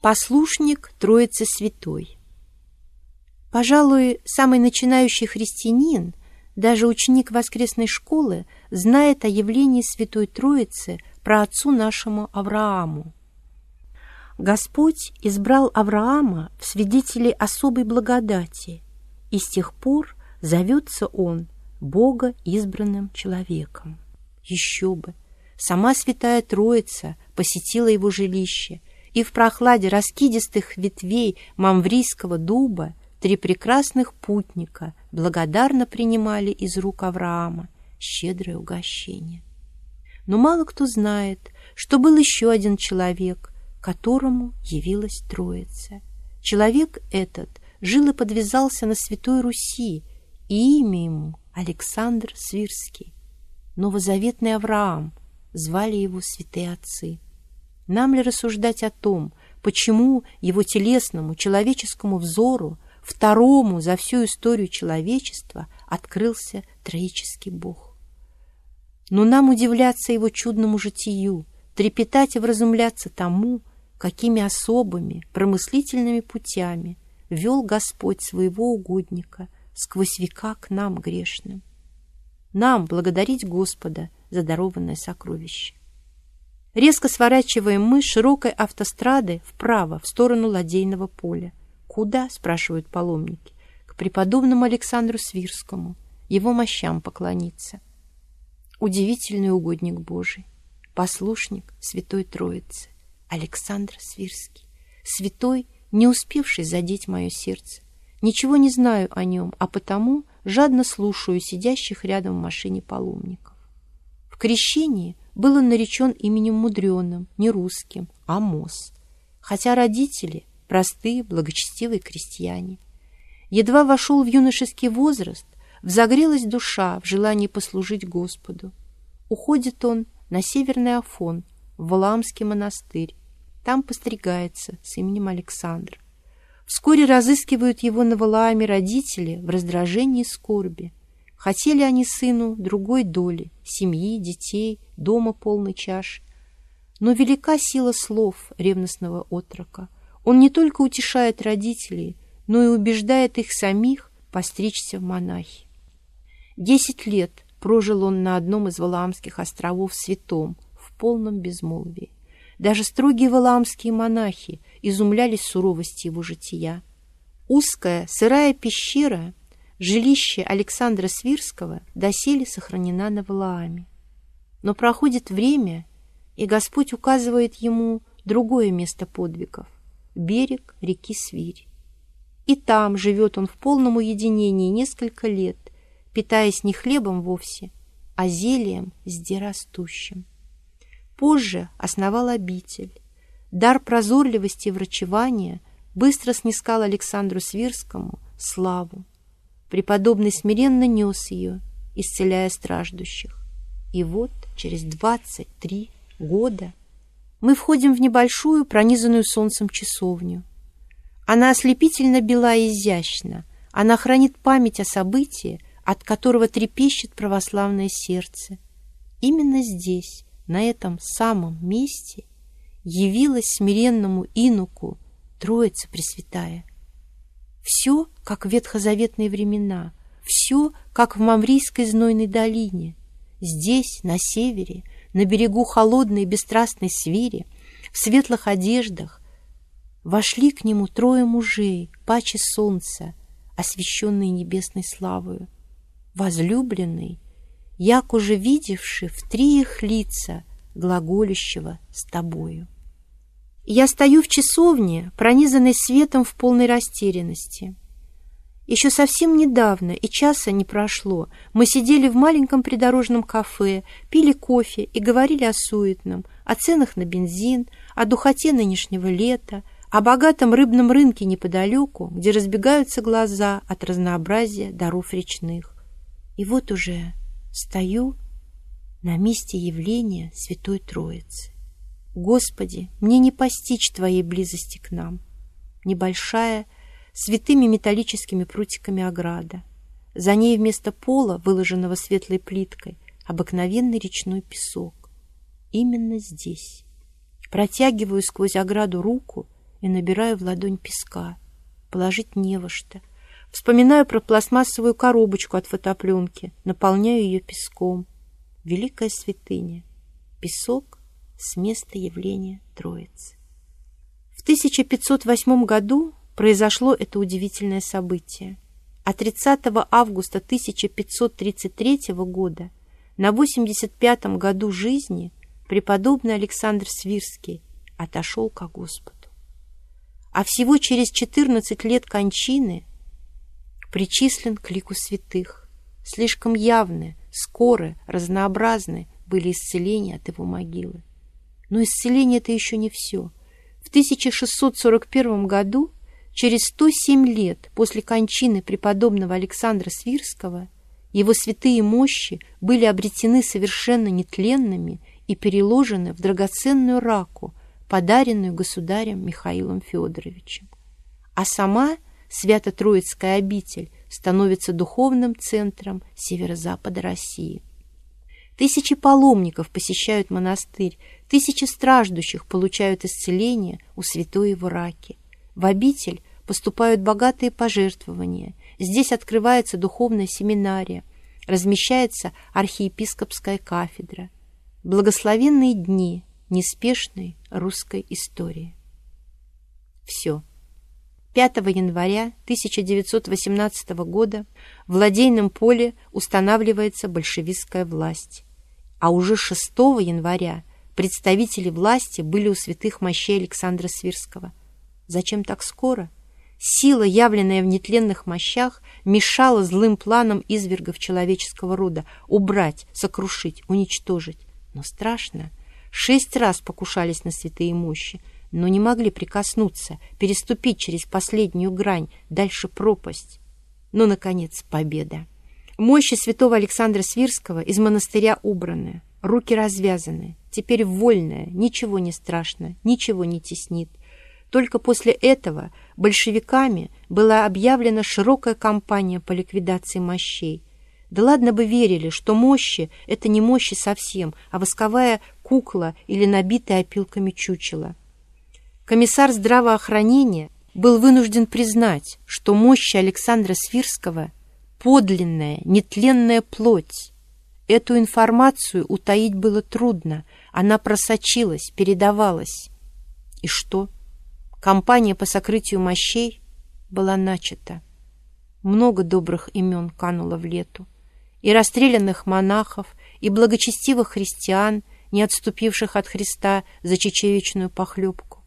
Послушник Троицы Святой. Пожалуй, самый начинающий христианин, даже ученик воскресной школы, знает о явлении Святой Троицы про отцу нашему Аврааму. Господь избрал Авраама в свидетели особой благодати, и с тех пор зовется он Бога избранным человеком. Еще бы! Сама Святая Троица посетила его жилище – и в прохладе раскидистых ветвей мамврийского дуба три прекрасных путника благодарно принимали из рук Авраама щедрое угощение. Но мало кто знает, что был еще один человек, которому явилась Троица. Человек этот жил и подвязался на Святой Руси, и имя ему Александр Свирский. Новозаветный Авраам, звали его святые отцы. Нам ли рассуждать о том, почему его телесному человеческому взору, второму за всю историю человечества, открылся троический Бог? Но нам удивляться его чудному житию, трепетать и вразумляться тому, какими особыми промыслительными путями вел Господь своего угодника сквозь века к нам грешным. Нам благодарить Господа за дарованное сокровище. Резко сворачиваем мы широкой автострады вправо, в сторону ладейного поля. «Куда?» — спрашивают паломники. «К преподобному Александру Свирскому, его мощам поклониться». Удивительный угодник Божий, послушник Святой Троицы, Александр Свирский, святой, не успевший задеть мое сердце. Ничего не знаю о нем, а потому жадно слушаю сидящих рядом в машине паломников. В крещении — был он наречен именем мудреным, не русским, а Мос, хотя родители – простые, благочестивые крестьяне. Едва вошел в юношеский возраст, взогрелась душа в желании послужить Господу. Уходит он на Северный Афон, в Валаамский монастырь. Там постригается с именем Александр. Вскоре разыскивают его на Валааме родители в раздражении и скорби. Хотели они сыну другой доли, семьи, детей, дома полной чаши. Но велика сила слов ревностного отрока. Он не только утешает родителей, но и убеждает их самих постричься в монахи. Десять лет прожил он на одном из Валаамских островов святом, в полном безмолвии. Даже строгие валаамские монахи изумлялись суровости его жития. Узкая, сырая пещера Жилище Александра Свирского доселе сохранена на Валааме. Но проходит время, и Господь указывает ему другое место подвигов — берег реки Свирь. И там живет он в полном уединении несколько лет, питаясь не хлебом вовсе, а зельем здерастущим. Позже основал обитель. Дар прозорливости и врачевания быстро снискал Александру Свирскому славу. Преподобный смиренно нес ее, исцеляя страждущих. И вот через двадцать три года мы входим в небольшую, пронизанную солнцем часовню. Она ослепительно бела и изящна. Она хранит память о событии, от которого трепещет православное сердце. Именно здесь, на этом самом месте, явилась смиренному инуку Троица Пресвятая. Все, как в ветхозаветные времена, все, как в Мамрийской знойной долине. Здесь, на севере, на берегу холодной и бесстрастной свири, в светлых одеждах, вошли к нему трое мужей, паче солнца, освещенные небесной славою. Возлюбленный, як уже видевший в три их лица, глаголющего с тобою. Я стою в часовне, пронизанной светом в полной растерянности. Еще совсем недавно, и часа не прошло, мы сидели в маленьком придорожном кафе, пили кофе и говорили о суетном, о ценах на бензин, о духоте нынешнего лета, о богатом рыбном рынке неподалеку, где разбегаются глаза от разнообразия даров речных. И вот уже стою на месте явления Святой Троицы. Господи, мне не постичь Твоей близости к нам. Небольшая, святыми металлическими прутиками ограда. За ней вместо пола, выложенного светлой плиткой, обыкновенный речной песок. Именно здесь. Протягиваю сквозь ограду руку и набираю в ладонь песка. Положить не во что. Вспоминаю про пластмассовую коробочку от фотопленки, наполняю ее песком. Великая святыня. Песок с места явления Троицы. В 1508 году произошло это удивительное событие. А 30 августа 1533 года, на 85 году жизни, преподобный Александр Свирский отошел ко Господу. А всего через 14 лет кончины причислен к лику святых. Слишком явны, скоры, разнообразны были исцеления от его могилы. Но исцеление — это еще не все. В 1641 году, через 107 лет после кончины преподобного Александра Свирского, его святые мощи были обретены совершенно нетленными и переложены в драгоценную раку, подаренную государем Михаилом Федоровичем. А сама Свято-Троицкая обитель становится духовным центром северо-запада России. Тысячи паломников посещают монастырь, тысячи страждущих получают исцеление у святой его раки. В обитель поступают богатые пожертвования, здесь открывается духовная семинария, размещается архиепископская кафедра. Благословенные дни неспешной русской истории. Все. 5 января 1918 года в Ладейном поле устанавливается большевистская власть а уже 6 января представители власти были у святых мощей Александра Свирского. Зачем так скоро? Сила, явленная в нетленных мощах, мешала злым планам извергов человеческого рода убрать, сокрушить, уничтожить. Но страшно. Шесть раз покушались на святые мощи, но не могли прикоснуться, переступить через последнюю грань, дальше пропасть. Но, наконец, победа. Мощи святого Александра Свирского из монастыря убраны, руки развязаны, теперь вольная, ничего не страшно, ничего не теснит. Только после этого большевиками была объявлена широкая кампания по ликвидации мощей. Да ладно бы верили, что мощи — это не мощи совсем, а восковая кукла или набитая опилками чучело. Комиссар здравоохранения был вынужден признать, что мощи Александра Свирского — подлинная, нетленная плоть. Эту информацию утаить было трудно, она просочилась, передавалась. И что? Компания по сокрытию мощей была начата. Много добрых имен кануло в лету. И расстрелянных монахов, и благочестивых христиан, не отступивших от Христа за чечевичную похлебку.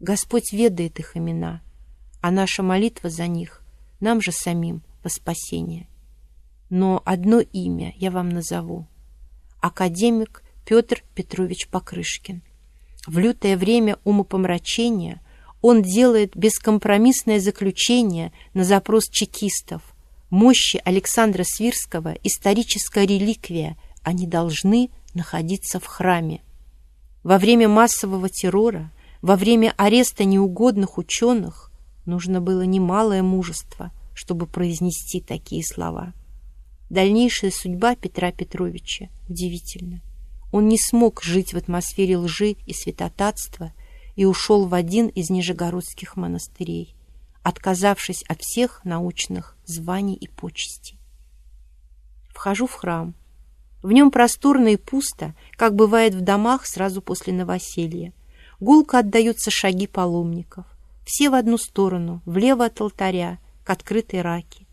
Господь ведает их имена, а наша молитва за них нам же самим во спасение. Но одно имя я вам назову. Академик Петр Петрович Покрышкин. В лютое время умопомрачения он делает бескомпромиссное заключение на запрос чекистов. Мощи Александра Свирского – историческая реликвия, они должны находиться в храме. Во время массового террора, во время ареста неугодных ученых нужно было немалое мужество – чтобы произнести такие слова. Дальнейшая судьба Петра Петровича удивительна. Он не смог жить в атмосфере лжи и святотатства и ушел в один из нижегородских монастырей, отказавшись от всех научных званий и почестей. Вхожу в храм. В нем просторно и пусто, как бывает в домах сразу после новоселья. Гулко отдаются шаги паломников. Все в одну сторону, влево от алтаря, к открытой раке.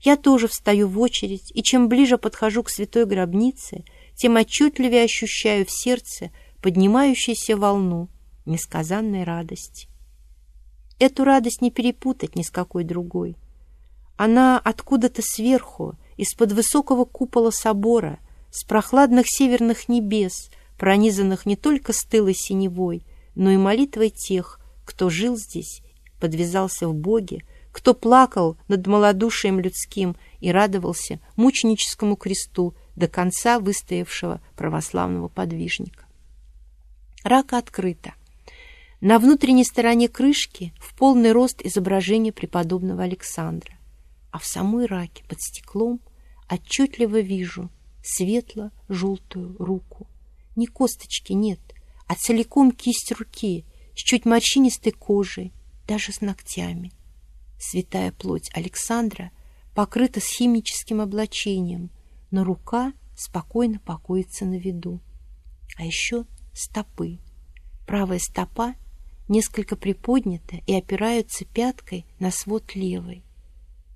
Я тоже встаю в очередь, и чем ближе подхожу к святой гробнице, тем отчетливее ощущаю в сердце поднимающуюся волну несказанной радости. Эту радость не перепутать ни с какой другой. Она откуда-то сверху, из-под высокого купола собора, с прохладных северных небес, пронизанных не только стылой синевой, но и молитвой тех, кто жил здесь, подвязался в Боге, кто плакал над малодушием людским и радовался мученическому кресту до конца выстоявшего православного подвижника. Рака открыта. На внутренней стороне крышки в полный рост изображение преподобного Александра, а в самой раке под стеклом отчетливо вижу светло-желтую руку. Ни косточки нет, а целиком кисть руки, с чуть морщинистой кожей, даже с ногтями. Святая плоть Александра покрыта химическим облачением, но рука спокойно покоится на виду. А еще стопы. Правая стопа несколько приподнята и опираются пяткой на свод левой.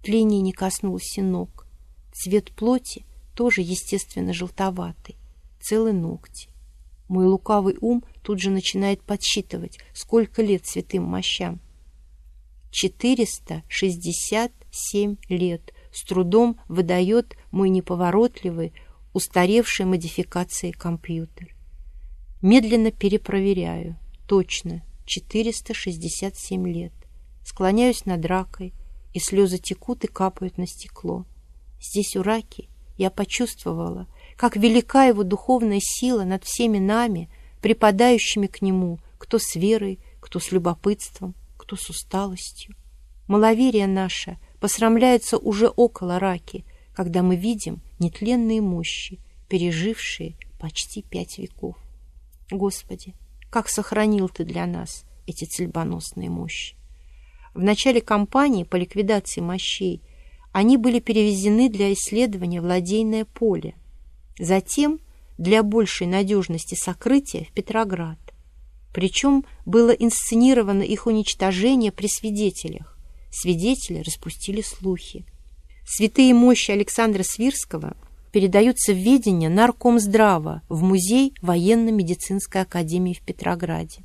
Тление не коснулось и ног. Цвет плоти тоже, естественно, желтоватый. Целые ногти. Мой лукавый ум тут же начинает подсчитывать, сколько лет святым мощам. 467 лет с трудом выдает мой неповоротливый, устаревший модификации компьютер. Медленно перепроверяю. Точно, 467 лет. Склоняюсь над ракой, и слезы текут и капают на стекло. Здесь, у раки, я почувствовала, как велика его духовная сила над всеми нами, припадающими к нему, кто с верой, кто с любопытством, кто с усталостью. Маловерие наше посрамляется уже около раки, когда мы видим нетленные мощи, пережившие почти пять веков. Господи, как сохранил Ты для нас эти цельбоносные мощи! В начале кампании по ликвидации мощей они были перевезены для исследования в ладейное поле, затем для большей надежности сокрытия в Петроград. Причем было инсценировано их уничтожение при свидетелях. Свидетели распустили слухи. Святые мощи Александра Свирского передаются в ведение Наркомздрава в Музей военно-медицинской академии в Петрограде.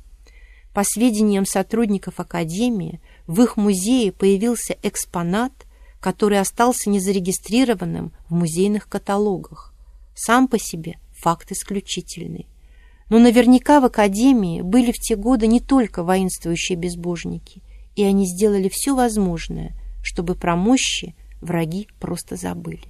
По сведениям сотрудников академии, в их музее появился экспонат, который остался незарегистрированным в музейных каталогах. Сам по себе факт исключительный. Но наверняка в Академии были в те годы не только воинствующие безбожники, и они сделали все возможное, чтобы про мощи враги просто забыли.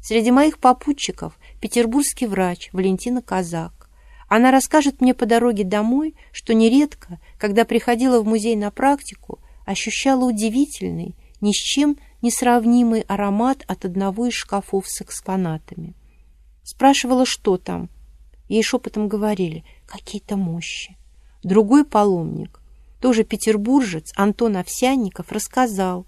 Среди моих попутчиков петербургский врач Валентина Казак. Она расскажет мне по дороге домой, что нередко, когда приходила в музей на практику, ощущала удивительный, ни с чем не сравнимый аромат от одного из шкафов с экспонатами. Спрашивала, что там, Ей шепотом говорили «какие-то мощи». Другой паломник, тоже петербуржец, Антон Овсянников, рассказал,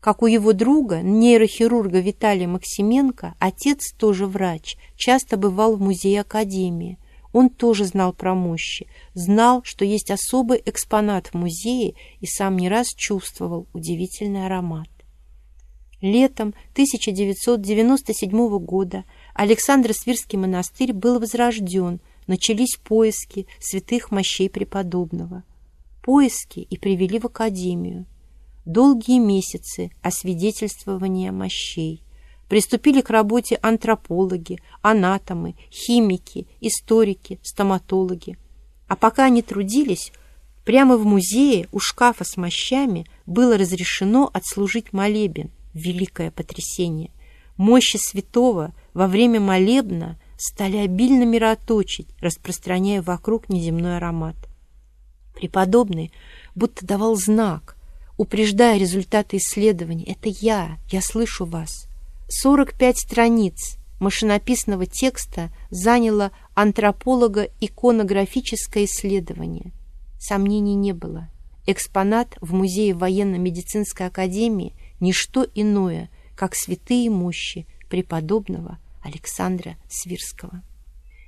как у его друга, нейрохирурга Виталия Максименко, отец тоже врач, часто бывал в музее Академии. Он тоже знал про мощи, знал, что есть особый экспонат в музее и сам не раз чувствовал удивительный аромат. Летом 1997 года Александро-Свирский монастырь был возрожден, начались поиски святых мощей преподобного. Поиски и привели в академию. Долгие месяцы освидетельствования мощей. Приступили к работе антропологи, анатомы, химики, историки, стоматологи. А пока они трудились, прямо в музее у шкафа с мощами было разрешено отслужить молебен, великое потрясение. Мощи святого во время молебна стали обильно мироточить, распространяя вокруг неземной аромат. Преподобный будто давал знак, упреждая результаты исследований. «Это я, я слышу вас». 45 страниц машинописного текста заняло антрополого-иконографическое исследование. Сомнений не было. Экспонат в Музее военно-медицинской академии – ничто иное, как святые мощи преподобного Александра Свирского.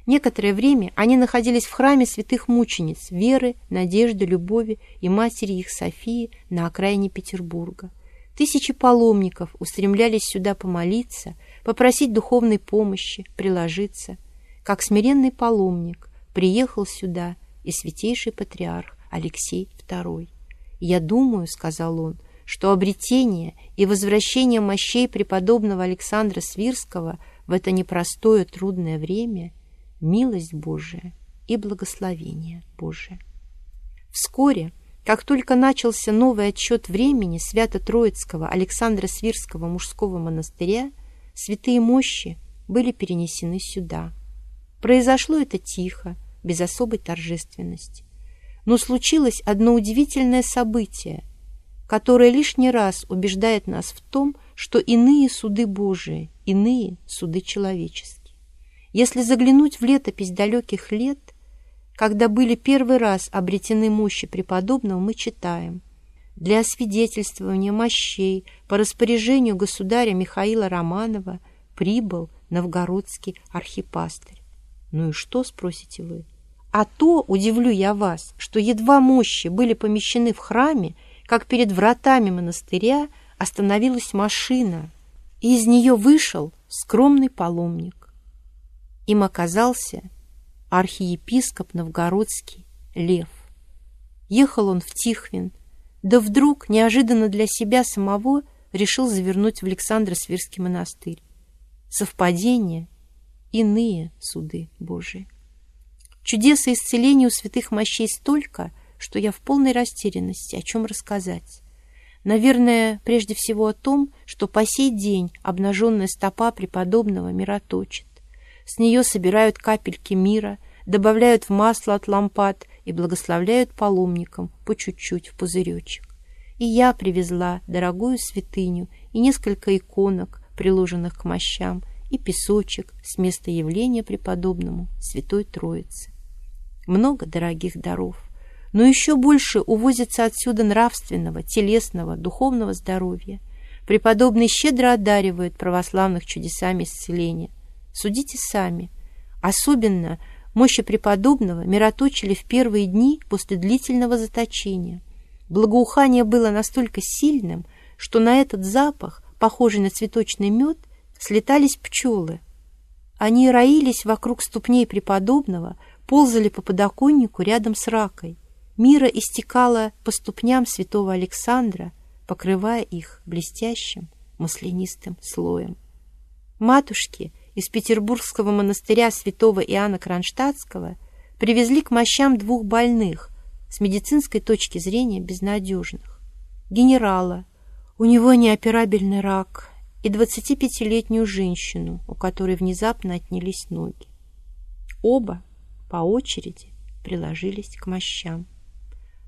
Некоторое время они находились в храме святых мучениц Веры, Надежды, Любови и матери их Софии на окраине Петербурга. Тысячи паломников устремлялись сюда помолиться, попросить духовной помощи, приложиться. Как смиренный паломник приехал сюда и святейший патриарх Алексей II. «Я думаю, — сказал он, — что обретение и возвращение мощей преподобного Александра Свирского — в это непростое трудное время милость Божия и благословение Божие. Вскоре, как только начался новый отчет времени Свято-Троицкого Александра Свирского мужского монастыря, святые мощи были перенесены сюда. Произошло это тихо, без особой торжественности. Но случилось одно удивительное событие, которое лишний раз убеждает нас в том, что иные суды Божии, иные суды человеческие. Если заглянуть в летопись далеких лет, когда были первый раз обретены мощи преподобного, мы читаем «Для освидетельствования мощей по распоряжению государя Михаила Романова прибыл новгородский архипастырь». Ну и что, спросите вы? А то, удивлю я вас, что едва мощи были помещены в храме, как перед вратами монастыря остановилась машина, и из нее вышел скромный паломник. Им оказался архиепископ новгородский Лев. Ехал он в Тихвин, да вдруг, неожиданно для себя самого, решил завернуть в Александро-Свирский монастырь. Совпадение — иные суды Божии. Чудес и исцеления у святых мощей столько, что я в полной растерянности, о чем рассказать. Наверное, прежде всего о том, что по сей день обнаженная стопа преподобного мироточит. С нее собирают капельки мира, добавляют в масло от лампад и благословляют паломникам по чуть-чуть в пузыречек. И я привезла дорогую святыню и несколько иконок, приложенных к мощам, и песочек с места явления преподобному Святой Троицы. Много дорогих даров, но еще больше увозится отсюда нравственного, телесного, духовного здоровья. Преподобный щедро одаривает православных чудесами исцеления. Судите сами. Особенно мощи преподобного мироточили в первые дни после длительного заточения. Благоухание было настолько сильным, что на этот запах, похожий на цветочный мед, слетались пчелы. Они роились вокруг ступней преподобного, ползали по подоконнику рядом с ракой. Мира истекала по ступням святого Александра, покрывая их блестящим маслянистым слоем. Матушки из Петербургского монастыря святого Иоанна Кронштадтского привезли к мощам двух больных, с медицинской точки зрения безнадежных. Генерала, у него неоперабельный рак, и 25-летнюю женщину, у которой внезапно отнялись ноги. Оба по очереди приложились к мощам.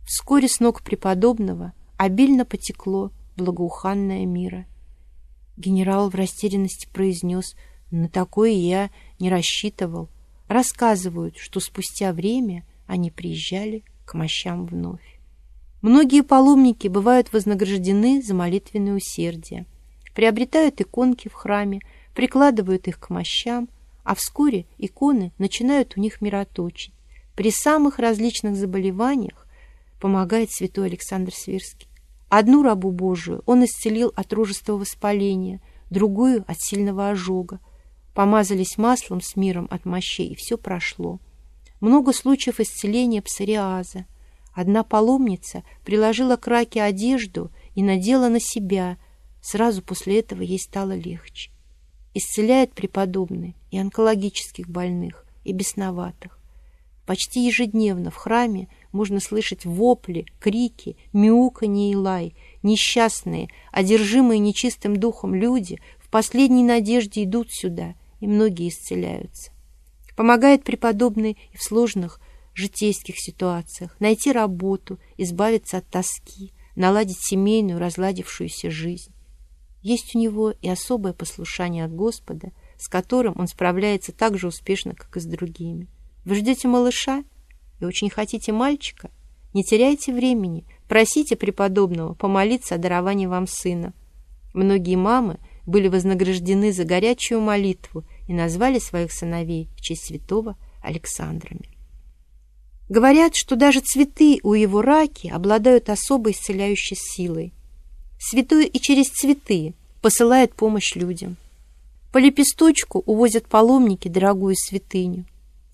Вскоре с ног преподобного обильно потекло благоуханное мира. Генерал в растерянности произнес — на такое я не рассчитывал. Рассказывают, что спустя время они приезжали к мощам вновь. Многие паломники бывают вознаграждены за молитвенное усердие, приобретают иконки в храме, прикладывают их к мощам, а вскоре иконы начинают у них мироточить. При самых различных заболеваниях помогает святой Александр Свирский. Одну рабу Божию он исцелил от ружества воспаления, другую — от сильного ожога, помазались маслом с миром от мощей, и все прошло. Много случаев исцеления псориаза. Одна паломница приложила к раке одежду и надела на себя. Сразу после этого ей стало легче. Исцеляет преподобный и онкологических больных, и бесноватых. Почти ежедневно в храме можно слышать вопли, крики, мяуканье и лай. Несчастные, одержимые нечистым духом люди в последней надежде идут сюда – и многие исцеляются. Помогает преподобный и в сложных житейских ситуациях найти работу, избавиться от тоски, наладить семейную разладившуюся жизнь. Есть у него и особое послушание от Господа, с которым он справляется так же успешно, как и с другими. Вы ждете малыша и очень хотите мальчика? Не теряйте времени, просите преподобного помолиться о даровании вам сына. Многие мамы были вознаграждены за горячую молитву и назвали своих сыновей в честь святого Александрами. Говорят, что даже цветы у его раки обладают особой исцеляющей силой. Святой и через цветы посылает помощь людям. По лепесточку увозят паломники дорогую святыню,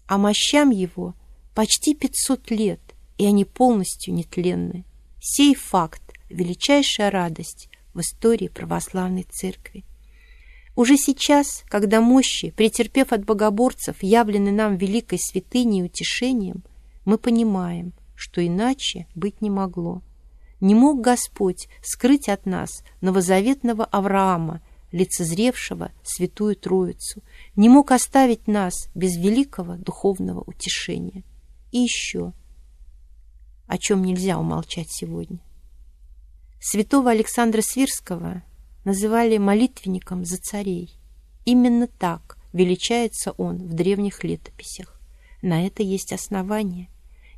а мощам его почти 500 лет, и они полностью нетленны. Сей факт – величайшая радость в истории православной церкви. Уже сейчас, когда мощи, претерпев от богоборцев, явлены нам великой святыней и утешением, мы понимаем, что иначе быть не могло. Не мог Господь скрыть от нас новозаветного Авраама, лицезревшего Святую Троицу, не мог оставить нас без великого духовного утешения. И еще, о чем нельзя умолчать сегодня. Святого Александра Свирского называли молитвенником за царей. Именно так величается он в древних летописях. на это есть основание.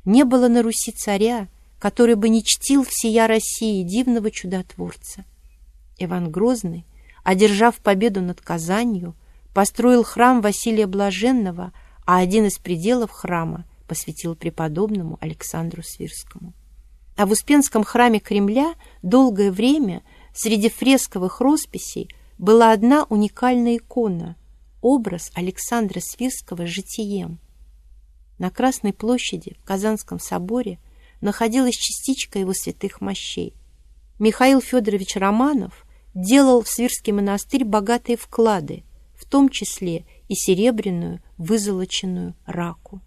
Не было на Руси царя, который бы не чтил всея России дивного чудотворца. Иван Грозный, одержав победу над Казанью, построил храм Василия Блаженного, а один из пределов храма посвятил преподобному Александру Свирскому. А в Успенском храме Кремля долгое время среди фресковых росписей была одна уникальная икона – образ Александра Свирского житием. На Красной площади в Казанском соборе находилась частичка его святых мощей. Михаил Федорович Романов делал в Свирский монастырь богатые вклады, в том числе и серебряную вызолоченную раку.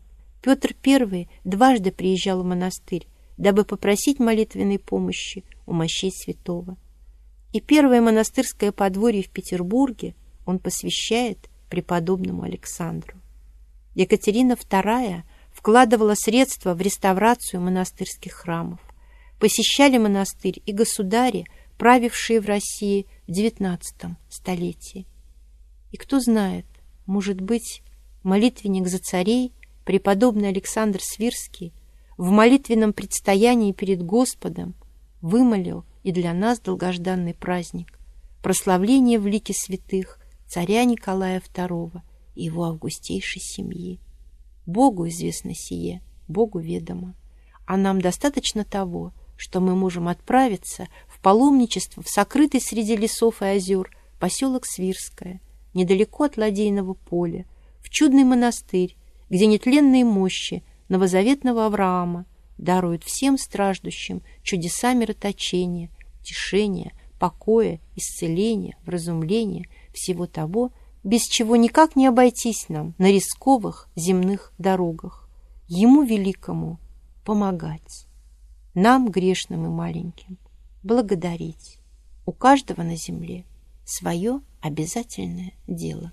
Петр I дважды приезжал в монастырь, дабы попросить молитвенной помощи у мощей святого. И первое монастырское подворье в Петербурге он посвящает преподобному Александру. Екатерина II вкладывала средства в реставрацию монастырских храмов. Посещали монастырь и государи, правившие в России в XIX столетии. И кто знает, может быть, молитвенник за царей, преподобный Александр Свирский, в молитвенном предстоянии перед Господом вымолил и для нас долгожданный праздник, прославление в лике святых царя Николая II и его августейшей семьи. Богу известно сие, Богу ведомо, а нам достаточно того, что мы можем отправиться в паломничество в сокрытый среди лесов и озер поселок Свирское, недалеко от Ладейного поля, в чудный монастырь, где нетленные мощи новозаветного Авраама даруют всем страждущим чудеса мироточения, утешения, покоя, исцеления, вразумления, всего того, без чего никак не обойтись нам на рисковых земных дорогах. Ему великому помогать, нам, грешным и маленьким, благодарить. У каждого на земле свое обязательное дело.